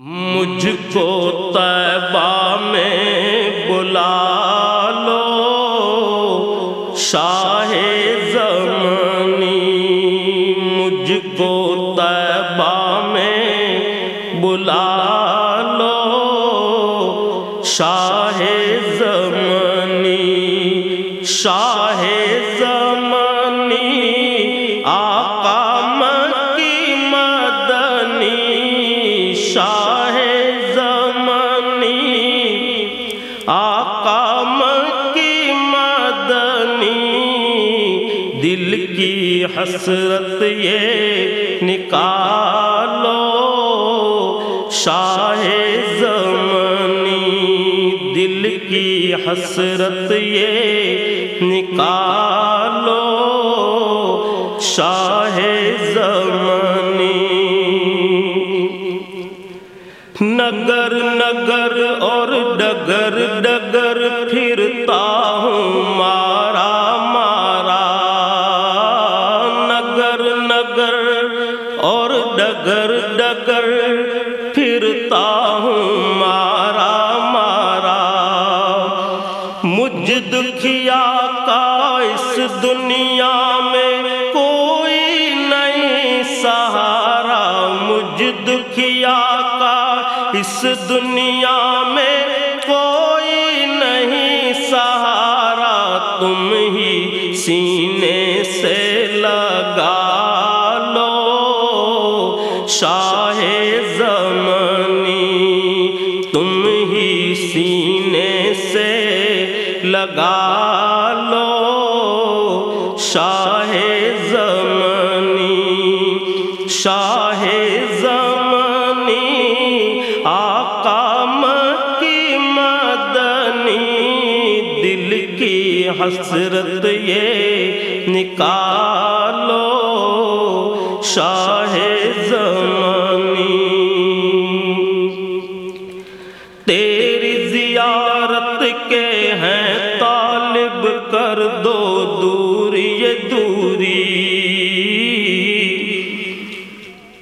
مجھ کو طیبہ میں بلا لو، شاہ زمانی مجھ کو طیبہ میں بلا لو، شاہ زمانی شاہ دل کی حسرت یہ نکالو، شاہ زمانی دل کی حسرت یہ نکالو، شاہ زمانی نگر نگر اور ڈگر ڈگر پھرتا پھرتا ہوں، مارا مارا۔ مجھ دکھیا کا اس دنیا میں کوئی نہیں، سہارا۔ مجھ دکھیا کا اس دنیا میں کوئی نہیں، سہارا۔ تم ہی سینے سے لگا لو۔ شاہ لگا لو شاہ زمانی شاہ زمانی آقا مکی مدنی۔ دل کی حسرت یہ نکالو شاہ زمانی تیری زیارت کے ہیں کر دو دوری، یہ دوری۔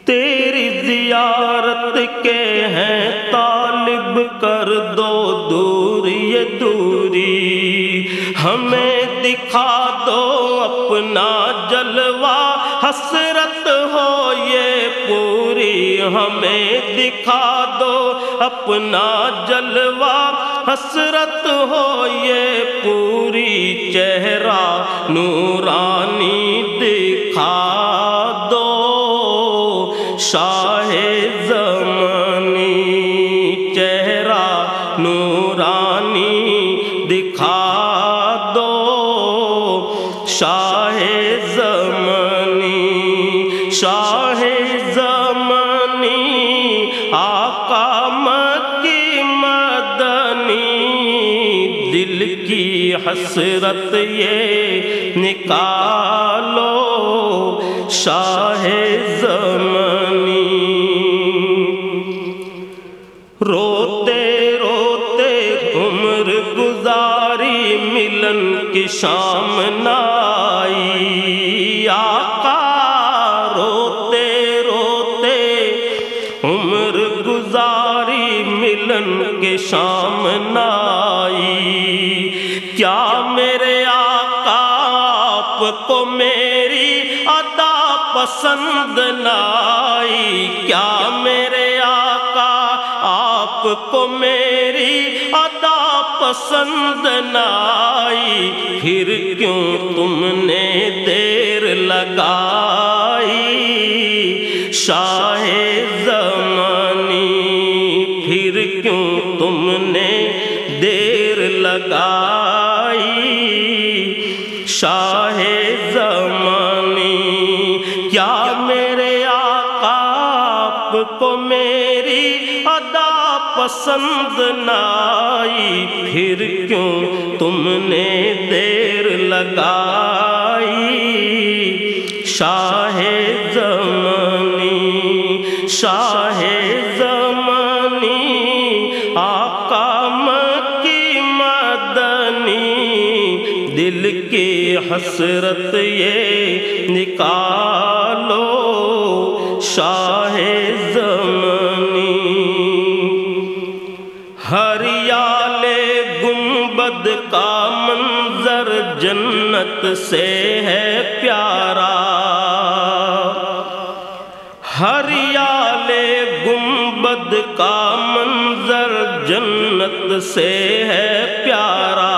تیری زیارت کے ہیں، طالب کر دو دوری، یہ دوری۔ ہمیں دکھا دو اپنا جلوہ، حسرت ہو یہ پوری۔ ہمیں دکھا دو اپنا جلوہ حسرت ہو یہ پوری چہرہ نورانی دکھا دو۔ شاہ زمانی چہرہ نورانی دکھا دو۔ شاہ زمانی دل کی حسرت یہ نکالو، شاہ زمانی۔ روتے روتے عمر گزاری ملن کی شام نہ عمر گزاری ملن کے شام نائی۔ کیا میرے آقا آپ کو میری ادا پسند نائی؟ کیا میرے آقا آپ کو میری ادا پسند نائی؟ پھر کیوں تم نے دیر لگائی؟ شاہ زمانی، پھر کیوں تم نے دیر لگائی؟ شاہ زمانی، کیا میرے آقا آپ کو میری ادا پسند نائی؟ پھر کیوں تم نے دیر لگائی؟ شاہ زمانی شاہ زمانی آقا مکی مدنی۔ دل کی حسرت یہ نکالو شاہ زمانی۔ ہریال گنبد کا منظر جنت سے ہے پیارا۔ ہریال گنبد کا منظر جنت سے ہے پیارا۔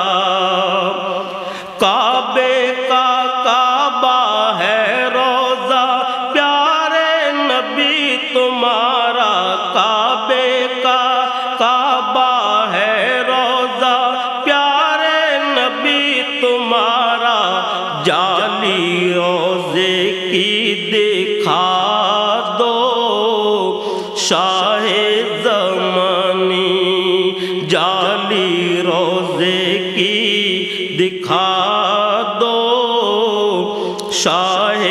کعبے کا کعبہ ہے روزے کی دکھا دو۔ شاہ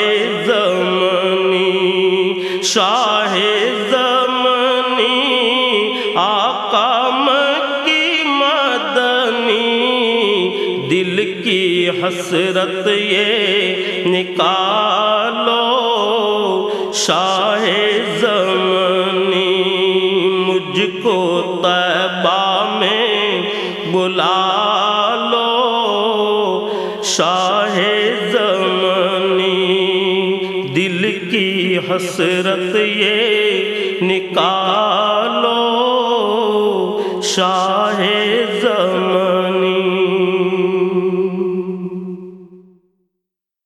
زمانی شاہ زمانی آقا مکی مدنی۔ دل کی حسرت یہ نکالو۔ شاہ زمانی مجھ کو حسرت یہ نکالو شاہ